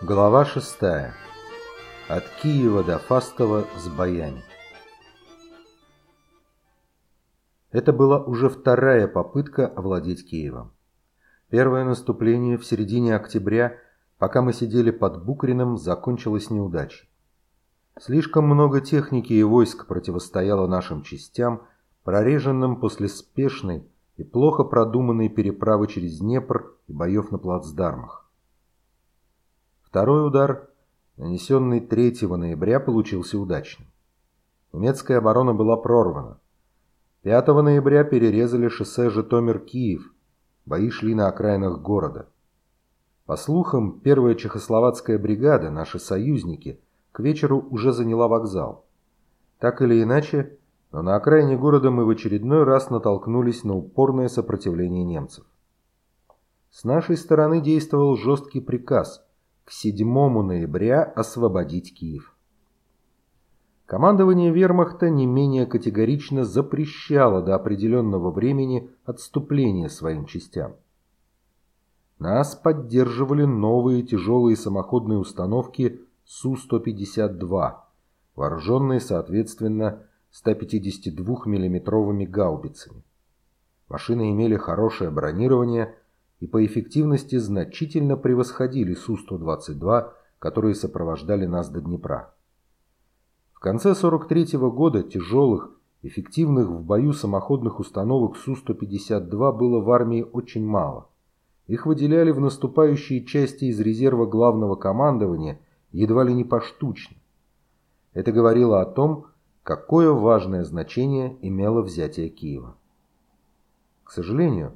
Глава 6. От Киева до Фастова с боями. Это была уже вторая попытка овладеть Киевом. Первое наступление в середине октября, пока мы сидели под Букриным, закончилось неудачей. Слишком много техники и войск противостояло нашим частям, прореженным после спешной и плохо продуманной переправы через Днепр и боев на плацдармах. Второй удар, нанесенный 3 ноября, получился удачным. Немецкая оборона была прорвана. 5 ноября перерезали шоссе Житомир-Киев. Бои шли на окраинах города. По слухам, первая чехословацкая бригада, наши союзники, к вечеру уже заняла вокзал. Так или иначе, но на окраине города мы в очередной раз натолкнулись на упорное сопротивление немцев. С нашей стороны действовал жесткий приказ – к 7 ноября освободить Киев. Командование вермахта не менее категорично запрещало до определенного времени отступление своим частям. Нас поддерживали новые тяжелые самоходные установки Су-152, вооруженные, соответственно, 152 миллиметровыми гаубицами. Машины имели хорошее бронирование – и по эффективности значительно превосходили Су-122, которые сопровождали нас до Днепра. В конце 43 -го года тяжелых, эффективных в бою самоходных установок Су-152 было в армии очень мало. Их выделяли в наступающие части из резерва главного командования едва ли не поштучно. Это говорило о том, какое важное значение имело взятие Киева. К сожалению,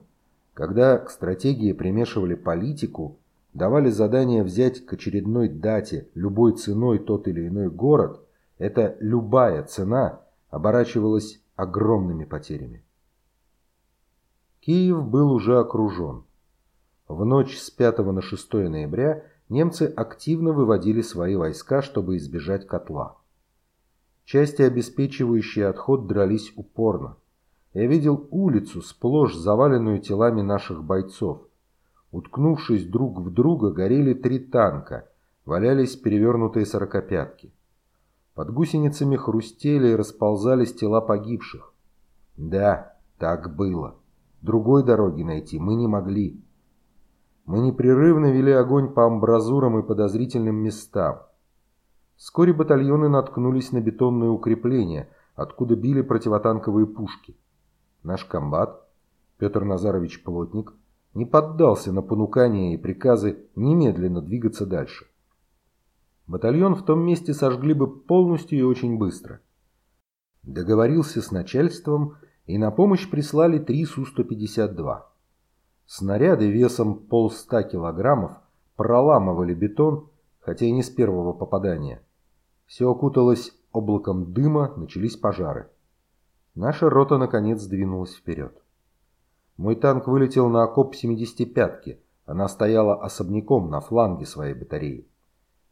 когда к стратегии примешивали политику, давали задание взять к очередной дате любой ценой тот или иной город, эта любая цена оборачивалась огромными потерями. Киев был уже окружен. В ночь с 5 на 6 ноября немцы активно выводили свои войска, чтобы избежать котла. Части, обеспечивающие отход, дрались упорно. Я видел улицу, сплошь заваленную телами наших бойцов. Уткнувшись друг в друга, горели три танка, валялись перевернутые сорокопятки. Под гусеницами хрустели и расползались тела погибших. Да, так было. Другой дороги найти мы не могли. Мы непрерывно вели огонь по амбразурам и подозрительным местам. Вскоре батальоны наткнулись на бетонные укрепления, откуда били противотанковые пушки. Наш комбат, Петр Назарович Плотник, не поддался на понукания и приказы немедленно двигаться дальше. Батальон в том месте сожгли бы полностью и очень быстро. Договорился с начальством, и на помощь прислали три Су-152. Снаряды весом полста килограммов проламывали бетон, хотя и не с первого попадания. Все окуталось облаком дыма, начались пожары. Наша рота, наконец, двинулась вперед. Мой танк вылетел на окоп 75-ки. Она стояла особняком на фланге своей батареи.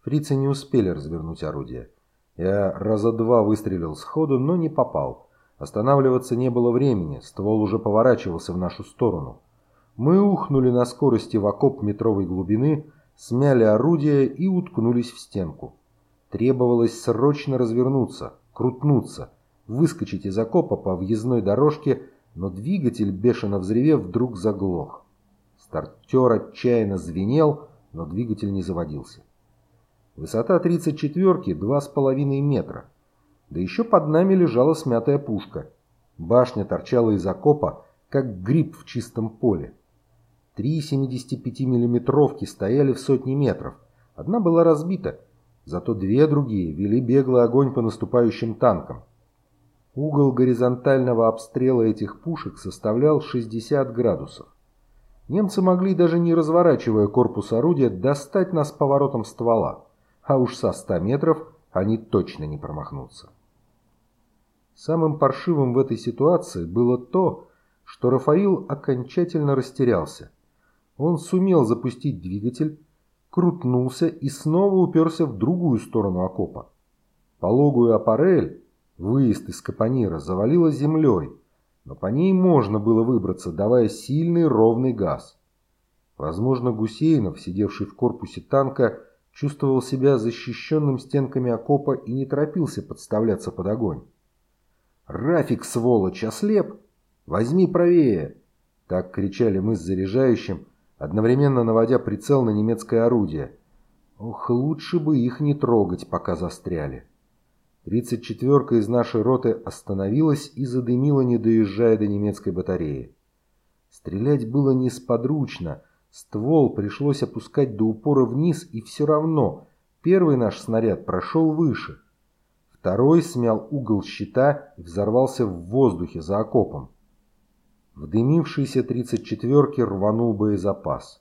Фрицы не успели развернуть орудие. Я раза два выстрелил сходу, но не попал. Останавливаться не было времени, ствол уже поворачивался в нашу сторону. Мы ухнули на скорости в окоп метровой глубины, смяли орудие и уткнулись в стенку. Требовалось срочно развернуться, крутнуться – выскочить из окопа по въездной дорожке, но двигатель, бешено взревев, вдруг заглох. Стартер отчаянно звенел, но двигатель не заводился. Высота 34-ки 2,5 метра. Да еще под нами лежала смятая пушка. Башня торчала из окопа, как гриб в чистом поле. Три 75-миллиметровки стояли в сотни метров. Одна была разбита, зато две другие вели беглый огонь по наступающим танкам. Угол горизонтального обстрела этих пушек составлял 60 градусов. Немцы могли, даже не разворачивая корпус орудия, достать нас поворотом ствола, а уж со 100 метров они точно не промахнутся. Самым паршивым в этой ситуации было то, что Рафаил окончательно растерялся. Он сумел запустить двигатель, крутнулся и снова уперся в другую сторону окопа. Пологую аппарель Выезд из Капонира завалило землей, но по ней можно было выбраться, давая сильный ровный газ. Возможно, Гусейнов, сидевший в корпусе танка, чувствовал себя защищенным стенками окопа и не торопился подставляться под огонь. «Рафик, сволочь, ослеп! Возьми правее!» Так кричали мы с заряжающим, одновременно наводя прицел на немецкое орудие. Ох, лучше бы их не трогать, пока застряли. Тридцать четверка из нашей роты остановилась и задымила, не доезжая до немецкой батареи. Стрелять было несподручно, ствол пришлось опускать до упора вниз, и все равно первый наш снаряд прошел выше. Второй смял угол щита и взорвался в воздухе за окопом. В дымившейся тридцать четверке рванул боезапас.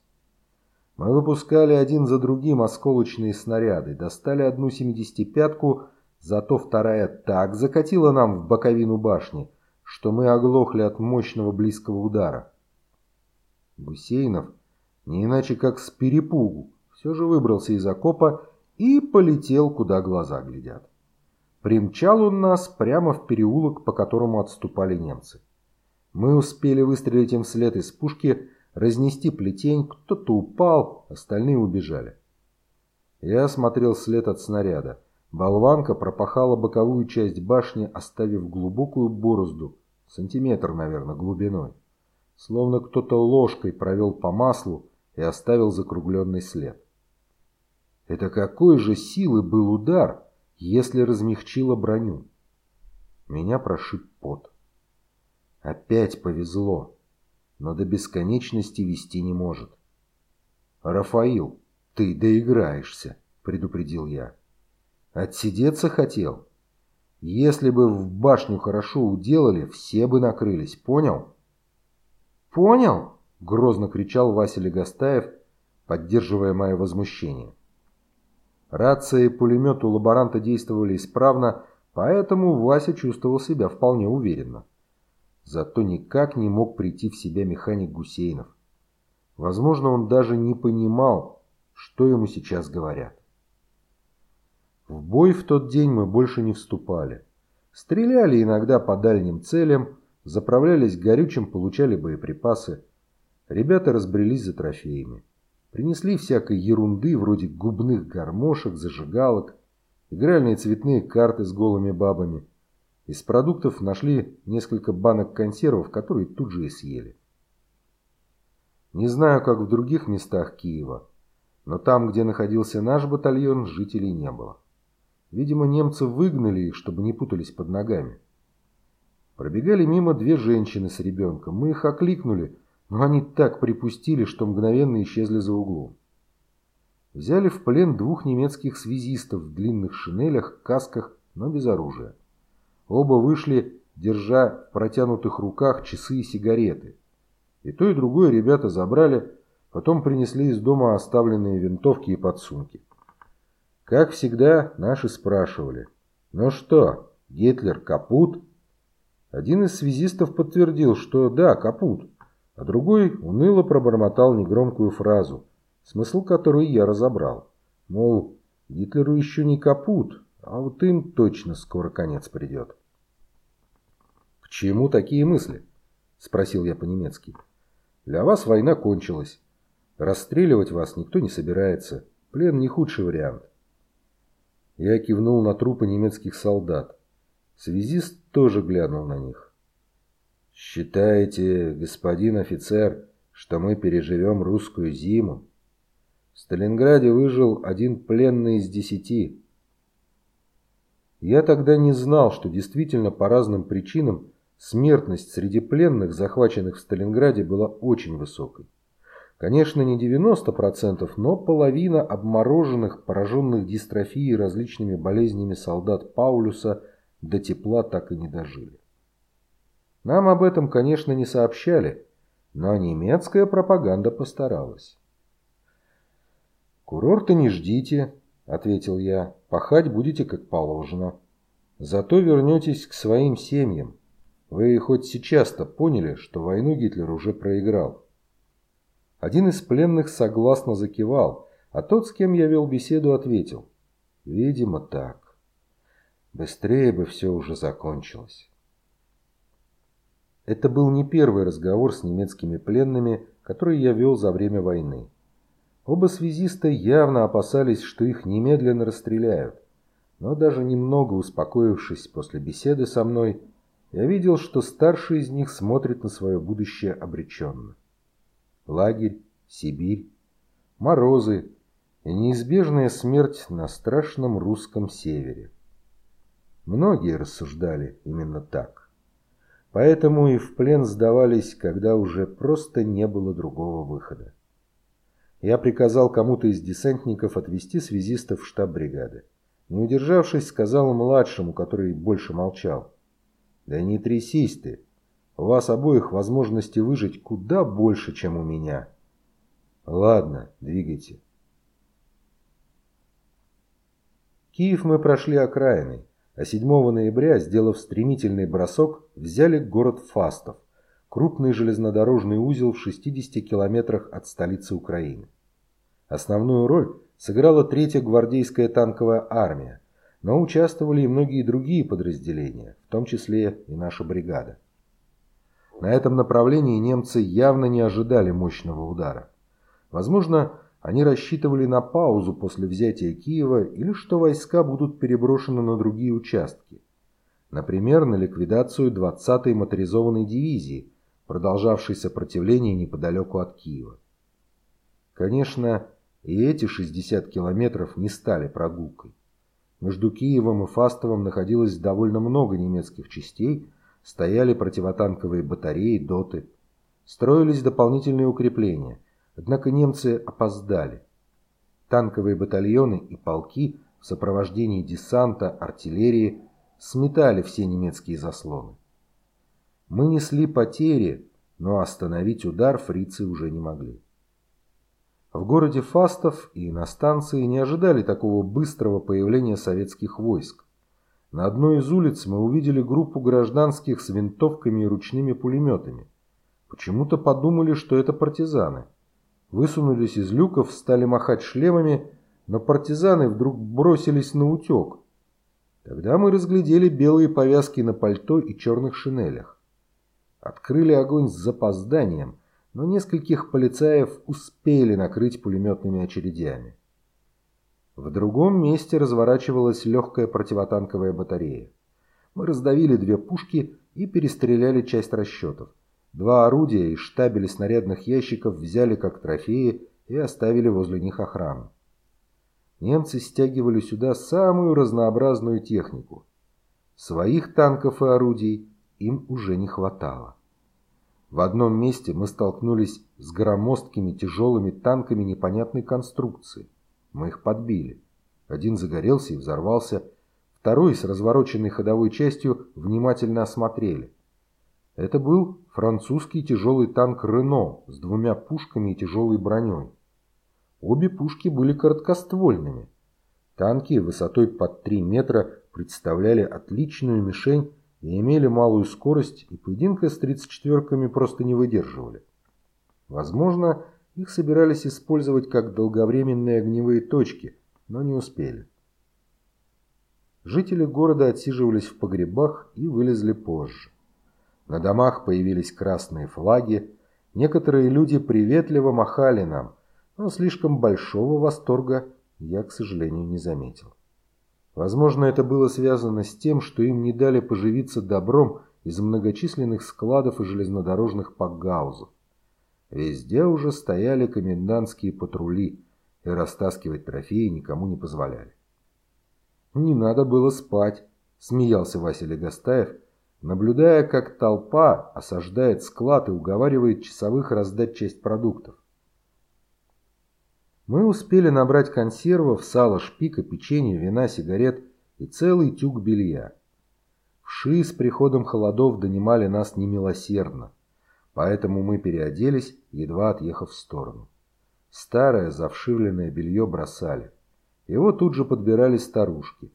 Мы выпускали один за другим осколочные снаряды, достали одну семидесятипятку, зато вторая так закатила нам в боковину башни, что мы оглохли от мощного близкого удара. Гусейнов, не иначе как с перепугу, все же выбрался из окопа и полетел, куда глаза глядят. Примчал он нас прямо в переулок, по которому отступали немцы. Мы успели выстрелить им вслед из пушки, разнести плетень, кто-то упал, остальные убежали. Я осмотрел след от снаряда. Болванка пропахала боковую часть башни, оставив глубокую борозду, сантиметр, наверное, глубиной. Словно кто-то ложкой провел по маслу и оставил закругленный след. Это какой же силы был удар, если размягчила броню? Меня прошиб пот. Опять повезло но до бесконечности вести не может. «Рафаил, ты доиграешься», — предупредил я. «Отсидеться хотел? Если бы в башню хорошо уделали, все бы накрылись, понял?» «Понял?» — грозно кричал Вася Легостаев, поддерживая мое возмущение. Рация и пулемет у лаборанта действовали исправно, поэтому Вася чувствовал себя вполне уверенно. Зато никак не мог прийти в себя механик Гусейнов. Возможно, он даже не понимал, что ему сейчас говорят. В бой в тот день мы больше не вступали. Стреляли иногда по дальним целям, заправлялись горючим, получали боеприпасы. Ребята разбрелись за трофеями. Принесли всякой ерунды, вроде губных гармошек, зажигалок, игральные цветные карты с голыми бабами – из продуктов нашли несколько банок консервов, которые тут же и съели. Не знаю, как в других местах Киева, но там, где находился наш батальон, жителей не было. Видимо, немцы выгнали их, чтобы не путались под ногами. Пробегали мимо две женщины с ребенком. Мы их окликнули, но они так припустили, что мгновенно исчезли за углом. Взяли в плен двух немецких связистов в длинных шинелях, касках, но без оружия. Оба вышли, держа в протянутых руках часы и сигареты. И то, и другое ребята забрали, потом принесли из дома оставленные винтовки и подсумки. Как всегда, наши спрашивали, «Ну что, Гитлер капут?» Один из связистов подтвердил, что да, капут, а другой уныло пробормотал негромкую фразу, смысл которой я разобрал. Мол, Гитлеру еще не капут, а вот им точно скоро конец придет. «К чему такие мысли?» – спросил я по-немецки. «Для вас война кончилась. Расстреливать вас никто не собирается. Плен не худший вариант». Я кивнул на трупы немецких солдат. Связист тоже глянул на них. «Считаете, господин офицер, что мы переживем русскую зиму? В Сталинграде выжил один пленный из десяти». Я тогда не знал, что действительно по разным причинам Смертность среди пленных, захваченных в Сталинграде, была очень высокой. Конечно, не 90%, но половина обмороженных, пораженных дистрофией различными болезнями солдат Паулюса до тепла так и не дожили. Нам об этом, конечно, не сообщали, но немецкая пропаганда постаралась. «Курорта не ждите», — ответил я, — «пахать будете как положено. Зато вернетесь к своим семьям. Вы хоть сейчас-то поняли, что войну Гитлер уже проиграл? Один из пленных согласно закивал, а тот, с кем я вел беседу, ответил. Видимо, так. Быстрее бы все уже закончилось. Это был не первый разговор с немецкими пленными, который я вел за время войны. Оба связиста явно опасались, что их немедленно расстреляют. Но даже немного успокоившись после беседы со мной, я видел, что старший из них смотрит на свое будущее обреченно. Лагерь, Сибирь, морозы и неизбежная смерть на страшном русском севере. Многие рассуждали именно так. Поэтому и в плен сдавались, когда уже просто не было другого выхода. Я приказал кому-то из десантников отвезти связистов в штаб бригады. Не удержавшись, сказал младшему, который больше молчал. «Да не трясись ты. У вас обоих возможности выжить куда больше, чем у меня». «Ладно, двигайте». Киев мы прошли окраиной, а 7 ноября, сделав стремительный бросок, взяли город Фастов, крупный железнодорожный узел в 60 километрах от столицы Украины. Основную роль сыграла третья гвардейская танковая армия, но участвовали и многие другие подразделения, в том числе и наша бригада. На этом направлении немцы явно не ожидали мощного удара. Возможно, они рассчитывали на паузу после взятия Киева или что войска будут переброшены на другие участки. Например, на ликвидацию 20-й моторизованной дивизии, продолжавшей сопротивление неподалеку от Киева. Конечно, и эти 60 километров не стали прогулкой. Между Киевом и Фастовым находилось довольно много немецких частей, стояли противотанковые батареи, доты. Строились дополнительные укрепления, однако немцы опоздали. Танковые батальоны и полки в сопровождении десанта, артиллерии сметали все немецкие заслоны. Мы несли потери, но остановить удар фрицы уже не могли. В городе Фастов и на станции не ожидали такого быстрого появления советских войск. На одной из улиц мы увидели группу гражданских с винтовками и ручными пулеметами. Почему-то подумали, что это партизаны. Высунулись из люков, стали махать шлемами, но партизаны вдруг бросились на утек. Тогда мы разглядели белые повязки на пальто и черных шинелях. Открыли огонь с запозданием, но нескольких полицаев успели накрыть пулеметными очередями. В другом месте разворачивалась легкая противотанковая батарея. Мы раздавили две пушки и перестреляли часть расчетов. Два орудия из штабеля снарядных ящиков взяли как трофеи и оставили возле них охрану. Немцы стягивали сюда самую разнообразную технику. Своих танков и орудий им уже не хватало. В одном месте мы столкнулись с громоздкими тяжелыми танками непонятной конструкции. Мы их подбили. Один загорелся и взорвался, второй с развороченной ходовой частью внимательно осмотрели. Это был французский тяжелый танк «Рено» с двумя пушками и тяжелой броней. Обе пушки были короткоствольными. Танки высотой под 3 метра представляли отличную мишень и имели малую скорость, и поединка с 34-ками просто не выдерживали. Возможно, их собирались использовать как долговременные огневые точки, но не успели. Жители города отсиживались в погребах и вылезли позже. На домах появились красные флаги, некоторые люди приветливо махали нам, но слишком большого восторга я, к сожалению, не заметил. Возможно, это было связано с тем, что им не дали поживиться добром из многочисленных складов и железнодорожных пакгаузов. Везде уже стояли комендантские патрули, и растаскивать трофеи никому не позволяли. «Не надо было спать», — смеялся Василий Гастаев, наблюдая, как толпа осаждает склад и уговаривает часовых раздать часть продуктов. Мы успели набрать консервов, сала, шпика, печенье, вина, сигарет и целый тюк белья. Вши с приходом холодов донимали нас немилосердно, поэтому мы переоделись, едва отъехав в сторону. Старое завшивленное белье бросали. Его тут же подбирали старушки.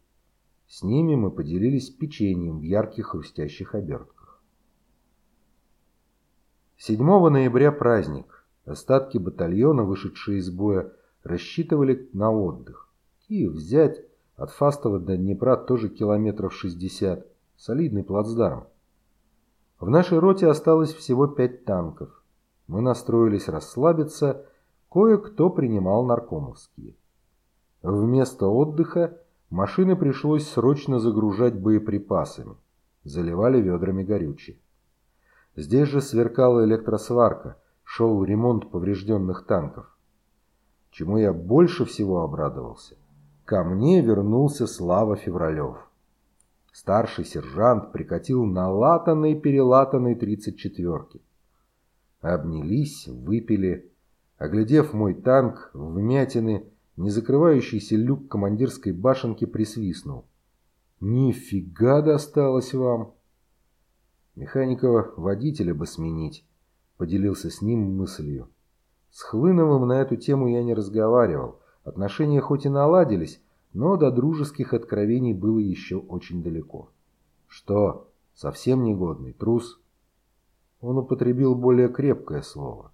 С ними мы поделились печеньем в ярких хрустящих обертках. 7 ноября праздник. Остатки батальона, вышедшие из боя, рассчитывали на отдых. Киев взять, от Фастова до Днепра тоже километров 60, солидный плацдарм. В нашей роте осталось всего пять танков. Мы настроились расслабиться, Кое-кто принимал наркомовские. Вместо отдыха машины пришлось срочно загружать боеприпасами. Заливали ведрами горючее. Здесь же сверкала электросварка, шел ремонт поврежденных танков. Чему я больше всего обрадовался, ко мне вернулся Слава Февралев. Старший сержант прикатил на латанной-перелатанной тридцать четверки. Обнялись, выпили. Оглядев мой танк, вмятины, не закрывающийся люк командирской башенки присвистнул. «Нифига досталось вам!» Механикова водителя бы сменить, поделился с ним мыслью. С Хлыновым на эту тему я не разговаривал. Отношения хоть и наладились, но до дружеских откровений было еще очень далеко. Что, совсем негодный, трус? Он употребил более крепкое слово.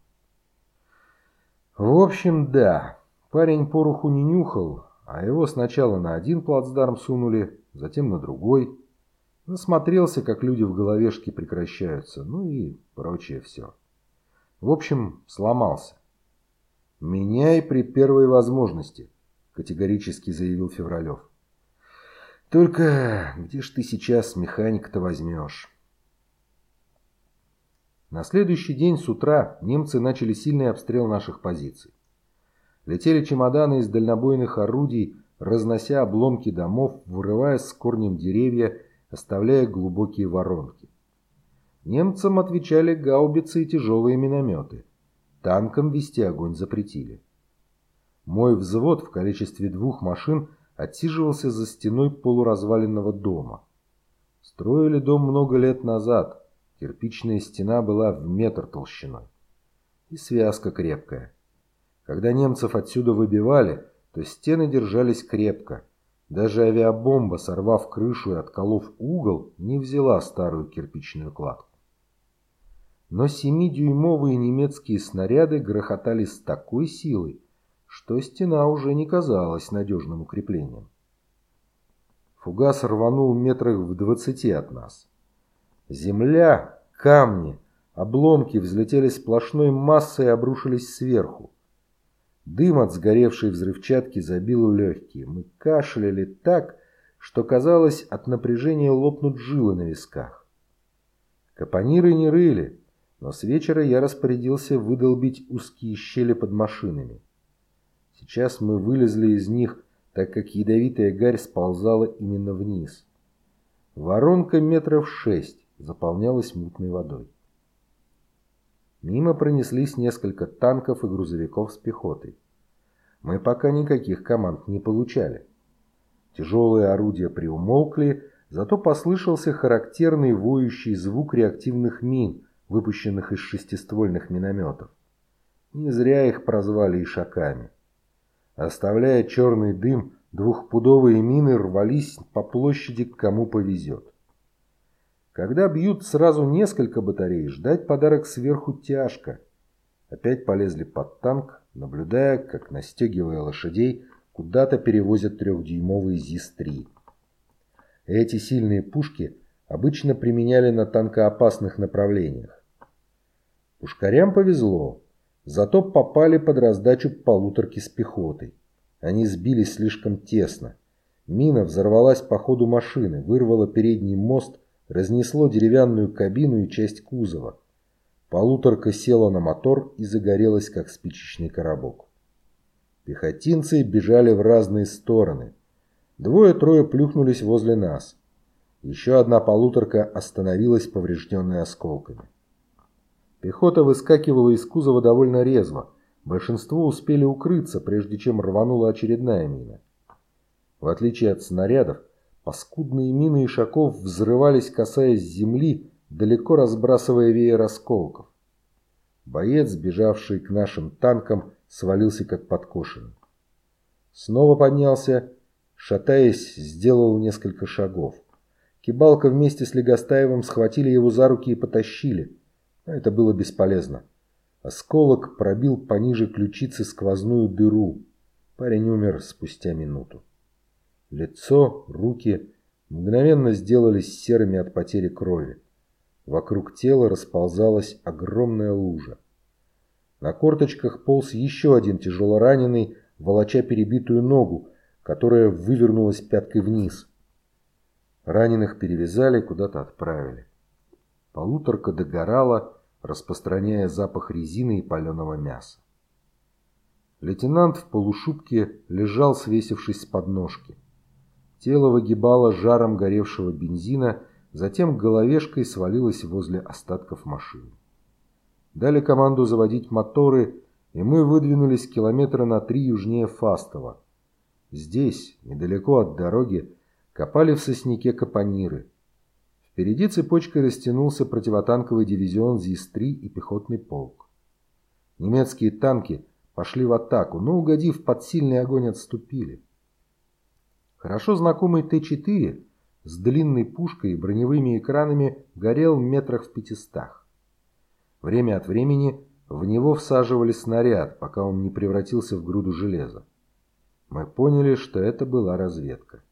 В общем, да, парень пороху не нюхал, а его сначала на один плацдарм сунули, затем на другой. Насмотрелся, как люди в головешке прекращаются, ну и прочее все. В общем, сломался. Меняй при первой возможности категорически заявил Февралев. Только где ж ты сейчас механика-то возьмешь? На следующий день с утра немцы начали сильный обстрел наших позиций. Летели чемоданы из дальнобойных орудий, разнося обломки домов, вырывая с корнем деревья, оставляя глубокие воронки. Немцам отвечали гаубицы и тяжелые минометы. Танкам вести огонь запретили. Мой взвод в количестве двух машин отсиживался за стеной полуразваленного дома. Строили дом много лет назад. Кирпичная стена была в метр толщиной. И связка крепкая. Когда немцев отсюда выбивали, то стены держались крепко. Даже авиабомба, сорвав крышу и отколов угол, не взяла старую кирпичную кладку. Но семидюймовые немецкие снаряды грохотали с такой силой, что стена уже не казалась надежным укреплением. Фугас рванул метрах в двадцати от нас. Земля, камни, обломки взлетели сплошной массой и обрушились сверху. Дым от сгоревшей взрывчатки забил легкие. Мы кашляли так, что казалось, от напряжения лопнут жилы на висках. Капониры не рыли, но с вечера я распорядился выдолбить узкие щели под машинами. Сейчас мы вылезли из них, так как ядовитая гарь сползала именно вниз. Воронка метров шесть заполнялась мутной водой. Мимо пронеслись несколько танков и грузовиков с пехотой. Мы пока никаких команд не получали. Тяжелые орудия приумолкли, зато послышался характерный воющий звук реактивных мин, выпущенных из шестиствольных минометов. Не зря их прозвали ишаками. Оставляя черный дым, двухпудовые мины рвались по площади к кому повезет. Когда бьют сразу несколько батарей, ждать подарок сверху тяжко. Опять полезли под танк, наблюдая, как, настегивая лошадей, куда-то перевозят трехдюймовый ЗИС-3. Эти сильные пушки обычно применяли на танкоопасных направлениях. Пушкарям повезло. Зато попали под раздачу полуторки с пехотой. Они сбились слишком тесно. Мина взорвалась по ходу машины, вырвала передний мост, разнесло деревянную кабину и часть кузова. Полуторка села на мотор и загорелась, как спичечный коробок. Пехотинцы бежали в разные стороны. Двое-трое плюхнулись возле нас. Еще одна полуторка остановилась, поврежденная осколками. Пехота выскакивала из кузова довольно резво. Большинство успели укрыться, прежде чем рванула очередная мина. В отличие от снарядов, паскудные мины ишаков взрывались, касаясь земли, далеко разбрасывая веер осколков. Боец, бежавший к нашим танкам, свалился как подкошенный. Снова поднялся, шатаясь, сделал несколько шагов. Кибалка вместе с Легостаевым схватили его за руки и потащили – это было бесполезно. Осколок пробил пониже ключицы сквозную дыру. Парень умер спустя минуту. Лицо, руки мгновенно сделались серыми от потери крови. Вокруг тела расползалась огромная лужа. На корточках полз еще один тяжелораненый, волоча перебитую ногу, которая вывернулась пяткой вниз. Раненых перевязали, куда-то отправили. Полуторка догорала, распространяя запах резины и паленого мяса. Лейтенант в полушубке лежал, свесившись с подножки. Тело выгибало жаром горевшего бензина, затем головешкой свалилось возле остатков машины. Дали команду заводить моторы, и мы выдвинулись километра на три южнее Фастова. Здесь, недалеко от дороги, копали в сосняке капониры. Впереди цепочкой растянулся противотанковый дивизион ЗИС-3 и пехотный полк. Немецкие танки пошли в атаку, но, угодив под сильный огонь, отступили. Хорошо знакомый Т-4 с длинной пушкой и броневыми экранами горел метрах в пятистах. Время от времени в него всаживали снаряд, пока он не превратился в груду железа. Мы поняли, что это была разведка.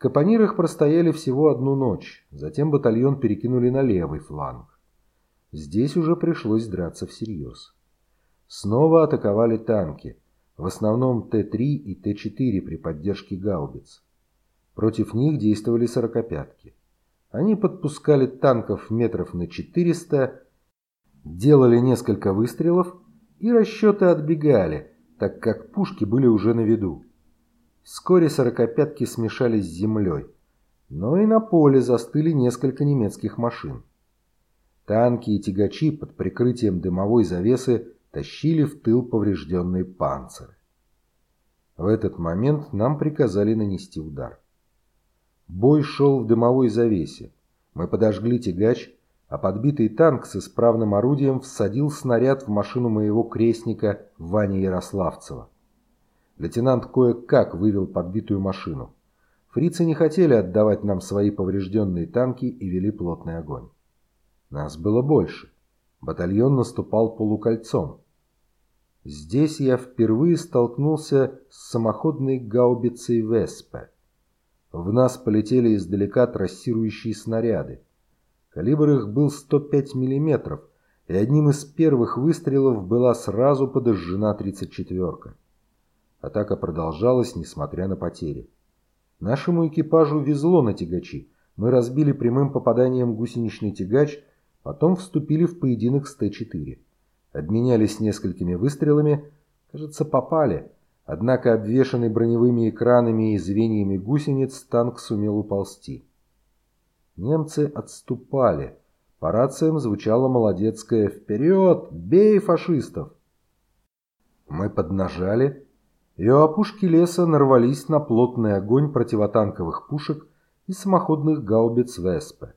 Капонирах простояли всего одну ночь, затем батальон перекинули на левый фланг. Здесь уже пришлось драться всерьез. Снова атаковали танки, в основном Т-3 и Т-4 при поддержке гаубиц. Против них действовали сорокопятки. Они подпускали танков метров на 400 делали несколько выстрелов, и расчеты отбегали, так как пушки были уже на виду. Вскоре сорокопятки смешались с землей, но и на поле застыли несколько немецких машин. Танки и тягачи под прикрытием дымовой завесы тащили в тыл поврежденные панциры. В этот момент нам приказали нанести удар. Бой шел в дымовой завесе. Мы подожгли тягач, а подбитый танк с исправным орудием всадил снаряд в машину моего крестника Вани Ярославцева. Лейтенант кое-как вывел подбитую машину. Фрицы не хотели отдавать нам свои поврежденные танки и вели плотный огонь. Нас было больше. Батальон наступал полукольцом. Здесь я впервые столкнулся с самоходной гаубицей Веспе. В нас полетели издалека трассирующие снаряды. Калибр их был 105 мм, и одним из первых выстрелов была сразу подожжена 34-ка. Атака продолжалась, несмотря на потери. Нашему экипажу везло на тягачи. Мы разбили прямым попаданием гусеничный тягач, потом вступили в поединок с Т-4. Обменялись несколькими выстрелами, кажется, попали. Однако, обвешанный броневыми экранами и звеньями гусениц, танк сумел уползти. Немцы отступали. По рациям звучало молодецкое «Вперед! Бей фашистов!». Мы поднажали, и у опушки леса нарвались на плотный огонь противотанковых пушек и самоходных гаубиц Веспе.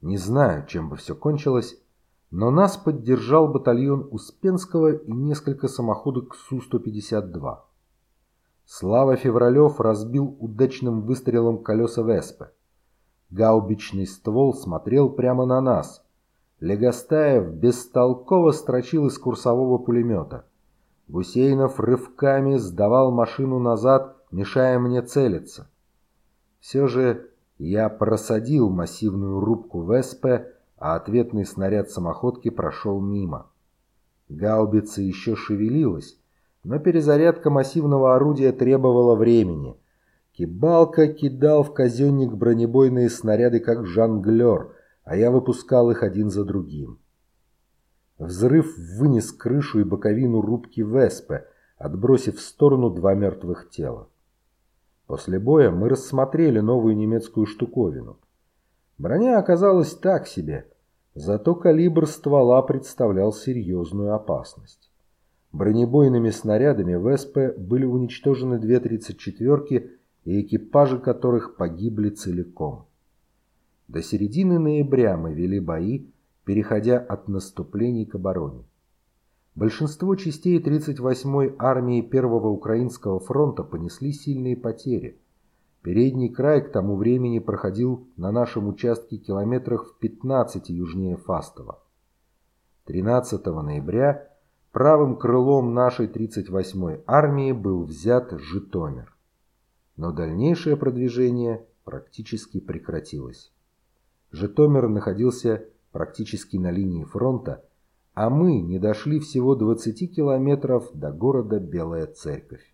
Не знаю, чем бы все кончилось, но нас поддержал батальон Успенского и несколько самоходок Су-152. Слава Февралев разбил удачным выстрелом колеса Веспе. Гаубичный ствол смотрел прямо на нас. Легостаев бестолково строчил из курсового пулемета. Гусейнов рывками сдавал машину назад, мешая мне целиться. Все же я просадил массивную рубку Веспе, а ответный снаряд самоходки прошел мимо. Гаубица еще шевелилась, но перезарядка массивного орудия требовала времени — Кибалка кидал в казенник бронебойные снаряды, как жонглер, а я выпускал их один за другим. Взрыв вынес крышу и боковину рубки Веспе, отбросив в сторону два мертвых тела. После боя мы рассмотрели новую немецкую штуковину. Броня оказалась так себе, зато калибр ствола представлял серьезную опасность. Бронебойными снарядами Веспе были уничтожены две 34-ки и экипажи которых погибли целиком. До середины ноября мы вели бои, переходя от наступлений к обороне. Большинство частей 38-й армии Первого Украинского фронта понесли сильные потери. Передний край к тому времени проходил на нашем участке километрах в 15 южнее Фастова. 13 ноября правым крылом нашей 38-й армии был взят Житомир но дальнейшее продвижение практически прекратилось. Житомир находился практически на линии фронта, а мы не дошли всего 20 километров до города Белая Церковь.